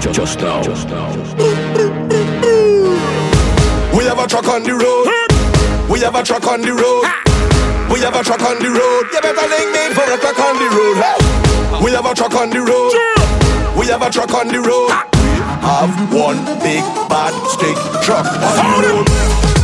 just, just now. We have a truck on the road. We have a truck on the road. We have a truck on the road. You better link me for a truck on the road. We have a truck on the road. We have a truck on the road. Have one big bad stick truck on the road.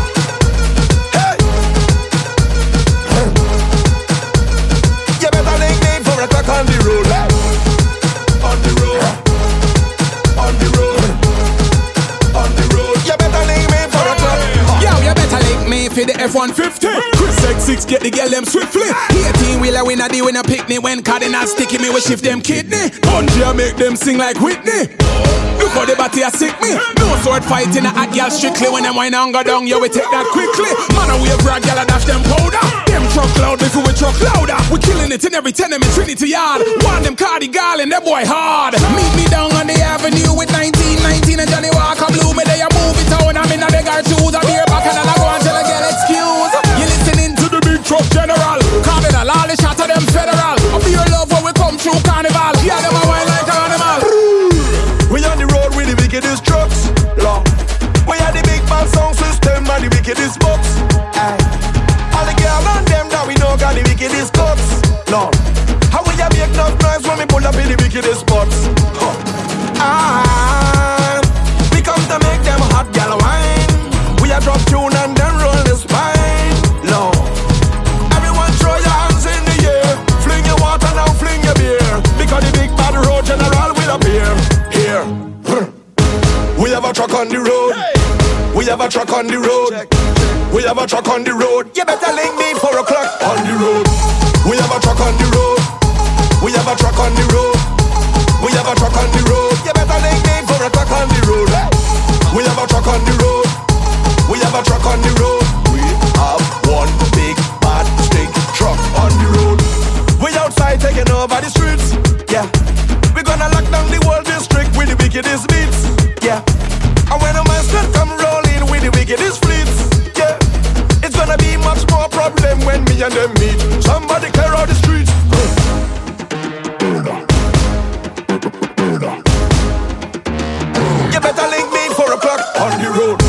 F-150. Chris X6 get the girl them swiftly. 18 wheeler win a deal when a picnic when cardinal sticky me we shift them kidney. Bunji make them sing like Whitney. Look how the body a sick me. No sword fighting a hot girl strictly when them wine and go down. Yo, we take that quickly. Man, a wave rag girl a dash them powder. Them truck loud before we truck louder. We killing it in every tenement, Trinity yard. One them Cardi Garland, that boy hard. General. Cardinal, all the shot of them federal. I feel love when we come through carnival. Yeah, them a wine like an animal. We on the road with the wickedest trucks. Long. We are the big band sound system and the wickedest box. All the girl and them that we know got the wickedest cuts. Lord, how will you make enough noise when we pull up in the wickedest spots? We have a truck on the road. We have a truck on the road. We have a truck on the road. You better link me four o'clock on the Somebody clear out the streets. You better link me four o'clock on the road.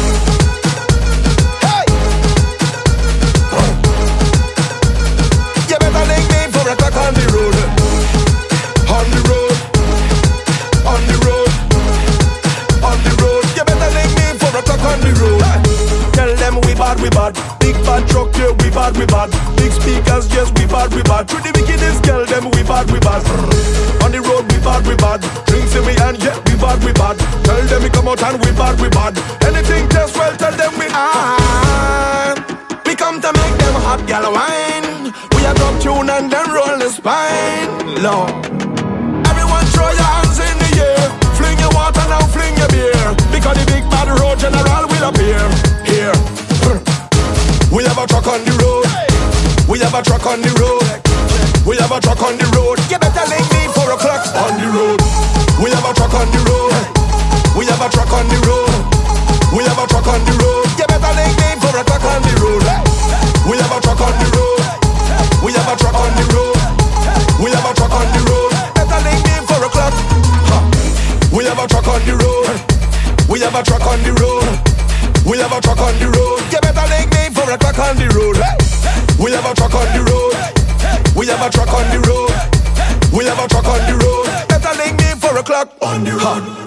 You better link me on the road. On the road. On the road. On the road. You better link me on the road. Tell them we bad, we bad bad truck, yeah, we bad, we bad. Big speakers, yes, we bad, we bad. To the wickedest girl, them we bad, we bad. On the road, we bad, we bad. Drinks in me hand, yeah, we bad, we bad. Tell them we come out and we bad, we bad. Anything test well, tell them we ah. We come to make them hot gal wine. We a drop tune and then roll the spine. Lord. Everyone throw your hands in the air. Fling your water now, fling your beer. Have a truck on the road. You better link me four o'clock on the road. We have a truck on the road. We have a truck on the road. We have a truck on the road. You better link me four o'clock on the road. We have a truck on the road. We have a truck on the road. We have a truck on the road. Better link me four o'clock. We have a truck on the road. We have a truck on the road. We have a truck on the road. You better link me four o'clock on the road. We have a truck on the road. We have a truck on the road. We have a truck on the road. Better link me four o'clock on the road.